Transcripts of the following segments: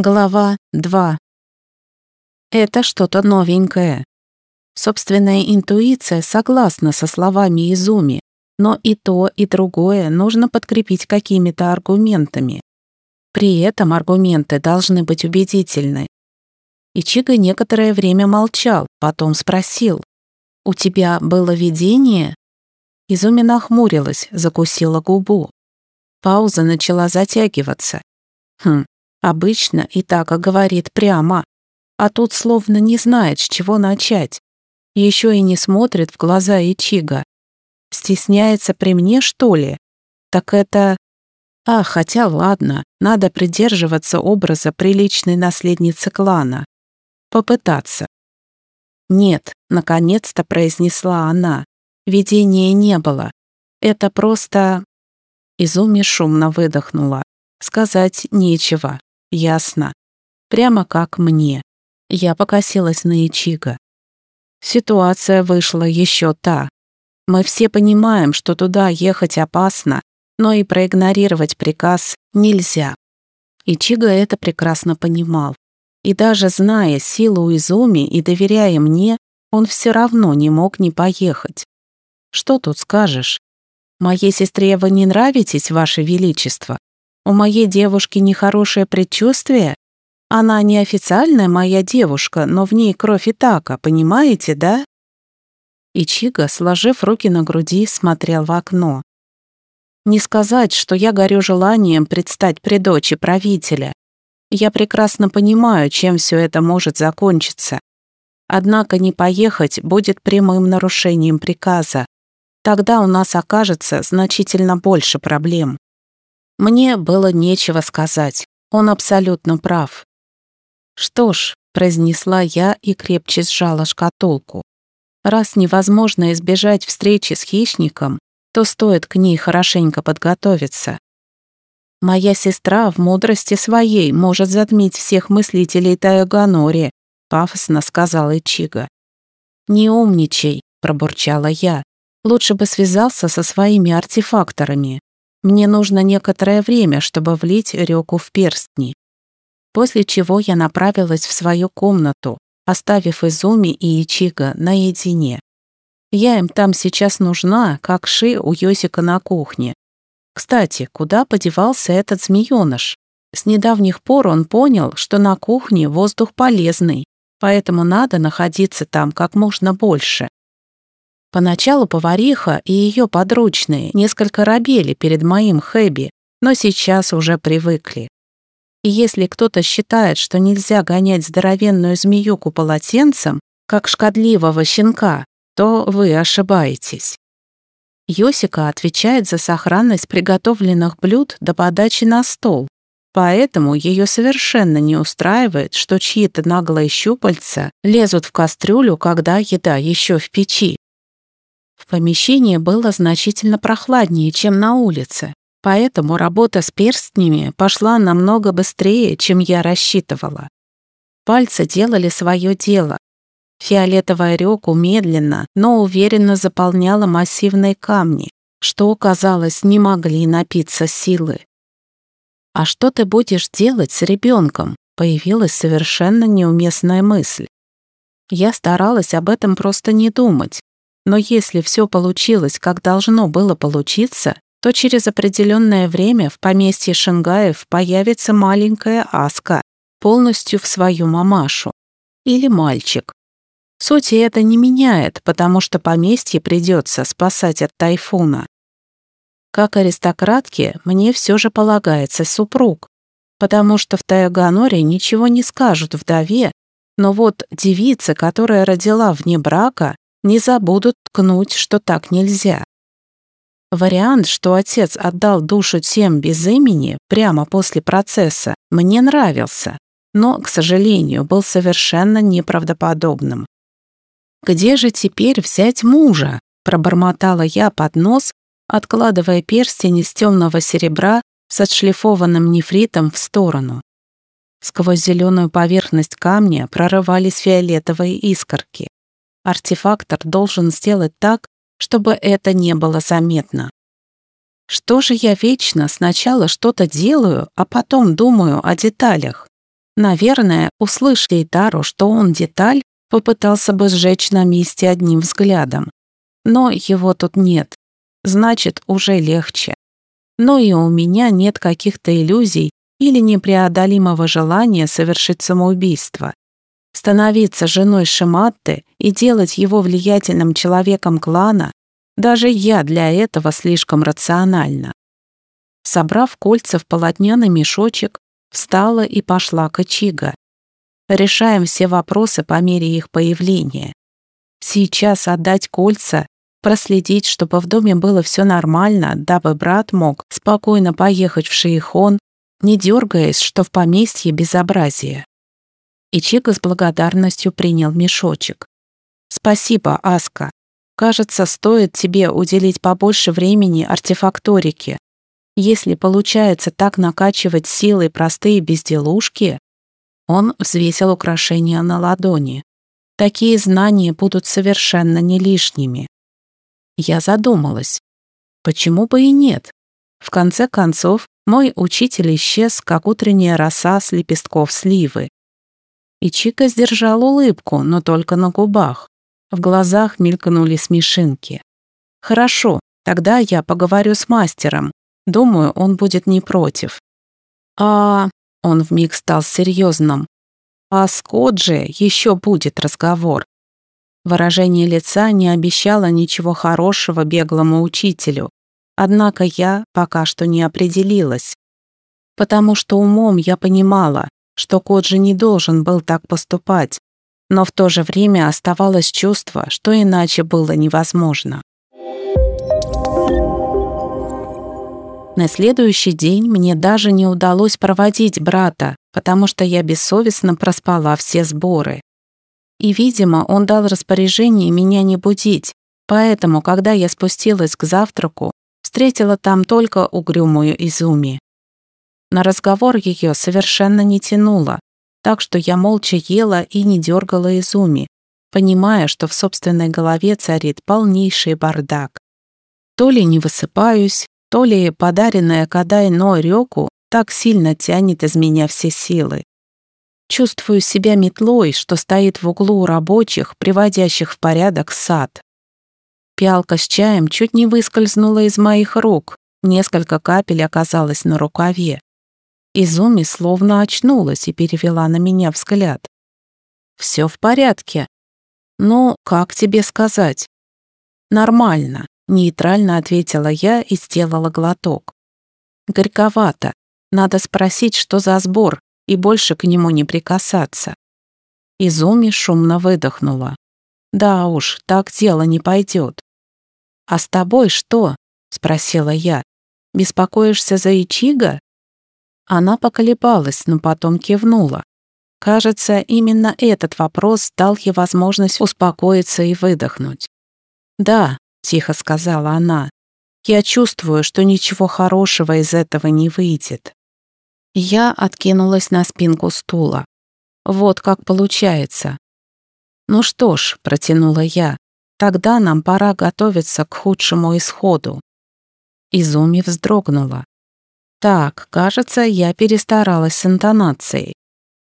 Глава 2. Это что-то новенькое. Собственная интуиция согласна со словами Изуми, но и то, и другое нужно подкрепить какими-то аргументами. При этом аргументы должны быть убедительны. Ичиго некоторое время молчал, потом спросил. «У тебя было видение?» Изуми нахмурилась, закусила губу. Пауза начала затягиваться. Хм, Обычно и так говорит прямо, а тут словно не знает, с чего начать. Еще и не смотрит в глаза Ичига. Стесняется при мне, что ли? Так это... А, хотя ладно, надо придерживаться образа приличной наследницы клана. Попытаться. «Нет», — наконец-то произнесла она. Видения не было. Это просто... Изуми шумно выдохнула. Сказать нечего. Ясно. Прямо как мне. Я покосилась на Ичиго. Ситуация вышла еще та. Мы все понимаем, что туда ехать опасно, но и проигнорировать приказ нельзя. Ичиго это прекрасно понимал. И даже зная силу Изуми и доверяя мне, он все равно не мог не поехать. Что тут скажешь? Моей сестре вы не нравитесь, Ваше Величество? У моей девушки нехорошее предчувствие? Она неофициальная моя девушка, но в ней кровь Итака, понимаете, да?» Ичига, сложив руки на груди, смотрел в окно. «Не сказать, что я горю желанием предстать при дочи правителя. Я прекрасно понимаю, чем все это может закончиться. Однако не поехать будет прямым нарушением приказа. Тогда у нас окажется значительно больше проблем. Мне было нечего сказать. Он абсолютно прав. «Что ж», — произнесла я и крепче сжала шкатулку. «Раз невозможно избежать встречи с хищником, то стоит к ней хорошенько подготовиться. Моя сестра в мудрости своей может затмить всех мыслителей Тайоганори», — пафосно сказала Ичига. «Не умничай», — пробурчала я. «Лучше бы связался со своими артефакторами. Мне нужно некоторое время, чтобы влить реку в перстни. После чего я направилась в свою комнату, оставив Изуми и Ичига наедине. Я им там сейчас нужна, как Ши у Йосика на кухне. Кстати, куда подевался этот змеёныш? С недавних пор он понял, что на кухне воздух полезный, поэтому надо находиться там как можно больше. Поначалу повариха и ее подручные несколько робели перед моим Хэби, но сейчас уже привыкли. И если кто-то считает, что нельзя гонять здоровенную змеюку полотенцем, как шкодливого щенка, то вы ошибаетесь. Йосика отвечает за сохранность приготовленных блюд до подачи на стол, поэтому ее совершенно не устраивает, что чьи-то наглые щупальца лезут в кастрюлю, когда еда еще в печи. Помещении было значительно прохладнее, чем на улице, поэтому работа с перстнями пошла намного быстрее, чем я рассчитывала. Пальцы делали свое дело. Фиолетовая рёку медленно, но уверенно заполняла массивные камни, что, казалось, не могли напиться силы. «А что ты будешь делать с ребенком?» появилась совершенно неуместная мысль. Я старалась об этом просто не думать, но если все получилось, как должно было получиться, то через определенное время в поместье Шангаев появится маленькая Аска, полностью в свою мамашу. Или мальчик. Сути это не меняет, потому что поместье придется спасать от тайфуна. Как аристократке мне все же полагается супруг, потому что в Тайоганоре ничего не скажут вдове, но вот девица, которая родила вне брака, не забудут ткнуть, что так нельзя. Вариант, что отец отдал душу тем без имени прямо после процесса, мне нравился, но, к сожалению, был совершенно неправдоподобным. «Где же теперь взять мужа?» – пробормотала я под нос, откладывая перстень из темного серебра с отшлифованным нефритом в сторону. Сквозь зеленую поверхность камня прорывались фиолетовые искорки. Артефактор должен сделать так, чтобы это не было заметно. Что же я вечно сначала что-то делаю, а потом думаю о деталях? Наверное, услышали Тару, что он деталь, попытался бы сжечь на месте одним взглядом. Но его тут нет. Значит, уже легче. Но и у меня нет каких-то иллюзий или непреодолимого желания совершить самоубийство. Становиться женой Шиматты и делать его влиятельным человеком клана, даже я для этого слишком рациональна. Собрав кольца в полотняный мешочек, встала и пошла к Ичиго. Решаем все вопросы по мере их появления. Сейчас отдать кольца, проследить, чтобы в доме было все нормально, дабы брат мог спокойно поехать в Шейхон, не дергаясь, что в поместье безобразие. Ичиго с благодарностью принял мешочек. «Спасибо, Аска. Кажется, стоит тебе уделить побольше времени артефакторике. Если получается так накачивать силой простые безделушки, он взвесил украшения на ладони. Такие знания будут совершенно не лишними. Я задумалась. Почему бы и нет? В конце концов, мой учитель исчез, как утренняя роса с лепестков сливы. И Чика сдержал улыбку, но только на губах. В глазах мелькнули смешинки. «Хорошо, тогда я поговорю с мастером. Думаю, он будет не против. А... Он вмиг стал серьезным. А с Коджи еще будет разговор. Выражение лица не обещало ничего хорошего беглому учителю. Однако я пока что не определилась. Потому что умом я понимала, что Коджи не должен был так поступать, но в то же время оставалось чувство, что иначе было невозможно. На следующий день мне даже не удалось проводить брата, потому что я бессовестно проспала все сборы. И, видимо, он дал распоряжение меня не будить, поэтому, когда я спустилась к завтраку, встретила там только угрюмую Изуми. На разговор ее совершенно не тянуло, так что я молча ела и не дергала Изуми, понимая, что в собственной голове царит полнейший бардак. То ли не высыпаюсь, то ли подаренная Кадай Но Рёку так сильно тянет из меня все силы. Чувствую себя метлой, что стоит в углу у рабочих, приводящих в порядок сад. Пиалка с чаем чуть не выскользнула из моих рук, несколько капель оказалось на рукаве. Изуми словно очнулась и перевела на меня взгляд. «Все в порядке. Ну, как тебе сказать?» «Нормально. Нейтрально ответила я и сделала глоток. Горьковато. Надо спросить, что за сбор, и больше к нему не прикасаться. Изуми шумно выдохнула. Да уж, так дело не пойдет. А с тобой что? Спросила я. Беспокоишься за Ичига? Она поколебалась, но потом кивнула. Кажется, именно этот вопрос дал ей возможность успокоиться и выдохнуть. Да, — тихо сказала она. «Я чувствую, что ничего хорошего из этого не выйдет». Я откинулась на спинку стула. Вот как получается. «Ну что ж», — протянула я, — «тогда нам пора готовиться к худшему исходу». Изуми вздрогнула. Так, кажется, я перестаралась с интонацией.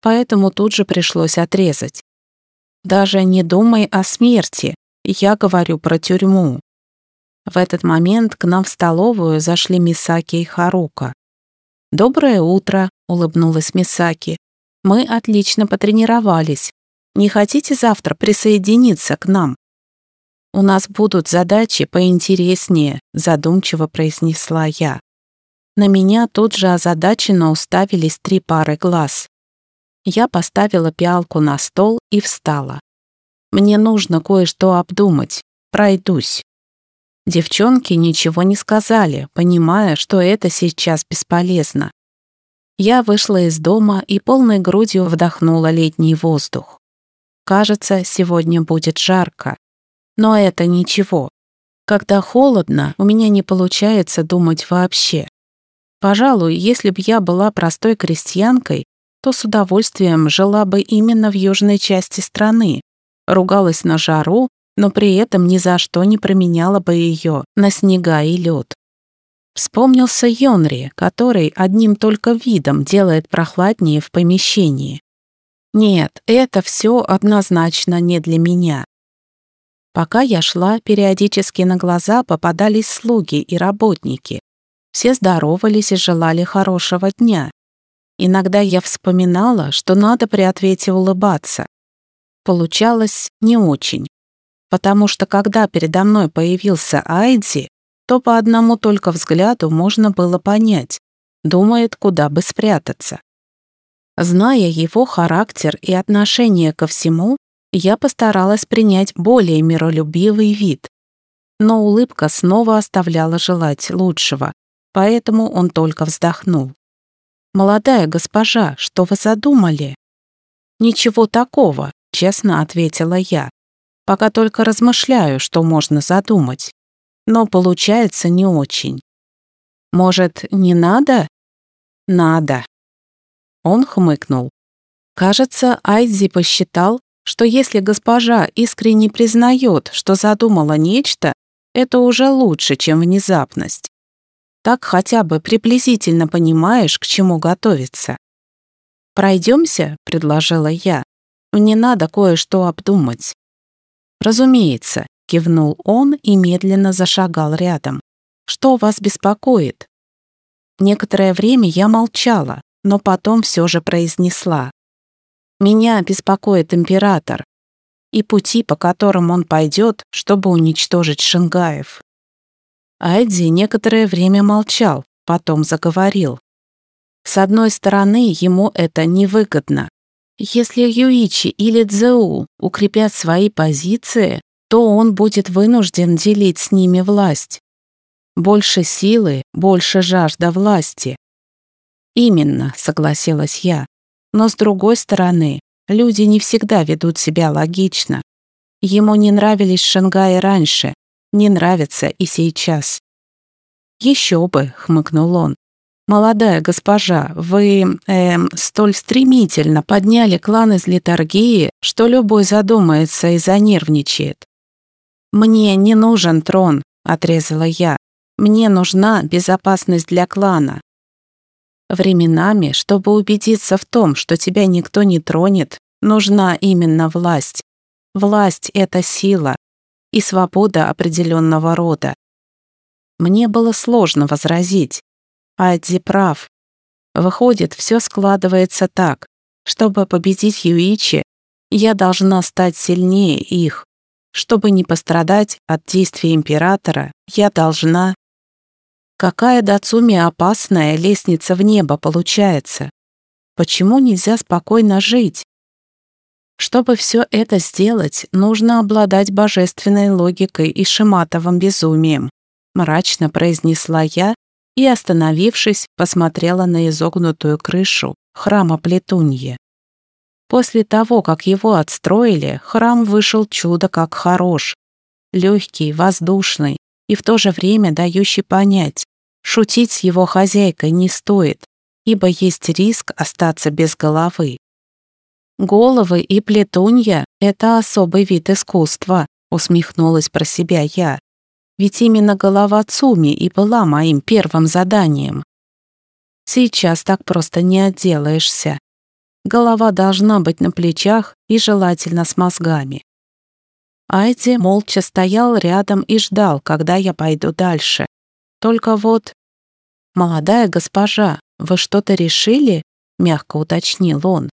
Поэтому тут же пришлось отрезать. Даже не думай о смерти, я говорю про тюрьму. В этот момент к нам в столовую зашли Мисаки и Харука. «Доброе утро», — улыбнулась Мисаки. «Мы отлично потренировались. Не хотите завтра присоединиться к нам?» «У нас будут задачи поинтереснее», — задумчиво произнесла я. На меня тут же озадаченно уставились три пары глаз. Я поставила пиалку на стол и встала. Мне нужно кое-что обдумать. Пройдусь». Девчонки ничего не сказали, понимая, что это сейчас бесполезно. Я вышла из дома и полной грудью вдохнула летний воздух. Кажется, сегодня будет жарко. Но это ничего. Когда холодно, у меня не получается думать вообще. Пожалуй, если бы я была простой крестьянкой, то с удовольствием жила бы именно в южной части страны, ругалась на жару, но при этом ни за что не променяла бы ее на снега и лед. Вспомнился Йонри, который одним только видом делает прохладнее в помещении. Нет, это все однозначно не для меня. Пока я шла, периодически на глаза попадались слуги и работники. Все здоровались и желали хорошего дня. Иногда я вспоминала, что надо при ответе улыбаться. Получалось не очень. Потому что когда передо мной появился Айди, то по одному только взгляду можно было понять, думает, куда бы спрятаться. Зная его характер и отношение ко всему, я постаралась принять более миролюбивый вид. Но улыбка снова оставляла желать лучшего, поэтому он только вздохнул. «Молодая госпожа, что вы задумали?» «Ничего такого», — честно ответила я. «Пока только размышляю, что можно задумать. Но получается не очень». «Может, не надо?» «Надо». Он хмыкнул. Кажется, Айзи посчитал, что если госпожа искренне признает, что задумала нечто, это уже лучше, чем внезапность. Так хотя бы приблизительно понимаешь, к чему готовиться. «Пройдемся», — предложила я. «Мне надо кое-что обдумать». «Разумеется», — кивнул он и медленно зашагал рядом. «Что вас беспокоит?» Некоторое время я молчала, но потом все же произнесла. «Меня беспокоит император и пути, по которым он пойдет, чтобы уничтожить Шенгаев. Айди некоторое время молчал, потом заговорил. С одной стороны, ему это невыгодно. Если Юичи или Цзэу укрепят свои позиции, то он будет вынужден делить с ними власть. Больше силы, больше жажда власти. Именно, согласилась я. Но с другой стороны, люди не всегда ведут себя логично. Ему не нравились Шангаи раньше, не нравится и сейчас». «Еще бы», — хмыкнул он. «Молодая госпожа, вы, эм, столь стремительно подняли клан из литургии, что любой задумается и занервничает». «Мне не нужен трон», — отрезала я. «Мне нужна безопасность для клана». Временами, чтобы убедиться в том, что тебя никто не тронет, нужна именно власть. Власть — это сила, и свобода определенного рода. Мне было сложно возразить. Адди прав. Выходит, все складывается так. Чтобы победить Юичи, я должна стать сильнее их. Чтобы не пострадать от действий императора, я должна... Какая Дацуми опасная лестница в небо получается? Почему нельзя спокойно жить? Чтобы все это сделать, нужно обладать божественной логикой и шиматовым безумием, мрачно произнесла я и, остановившись, посмотрела на изогнутую крышу храма Плетуньи. После того, как его отстроили, храм вышел чудо как хорош. Легкий, воздушный и в то же время дающий понять, шутить с его хозяйкой не стоит, ибо есть риск остаться без головы. «Головы и плетунья — это особый вид искусства», — усмехнулась про себя я. «Ведь именно голова Цуми и была моим первым заданием. Сейчас так просто не отделаешься. Голова должна быть на плечах и желательно с мозгами». Айди молча стоял рядом и ждал, когда я пойду дальше. Только вот... «Молодая госпожа, вы что-то решили?» — мягко уточнил он.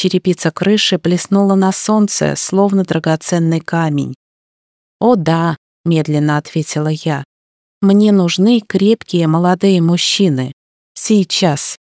Черепица крыши блеснула на солнце, словно драгоценный камень. «О да», — медленно ответила я, — «мне нужны крепкие молодые мужчины. Сейчас».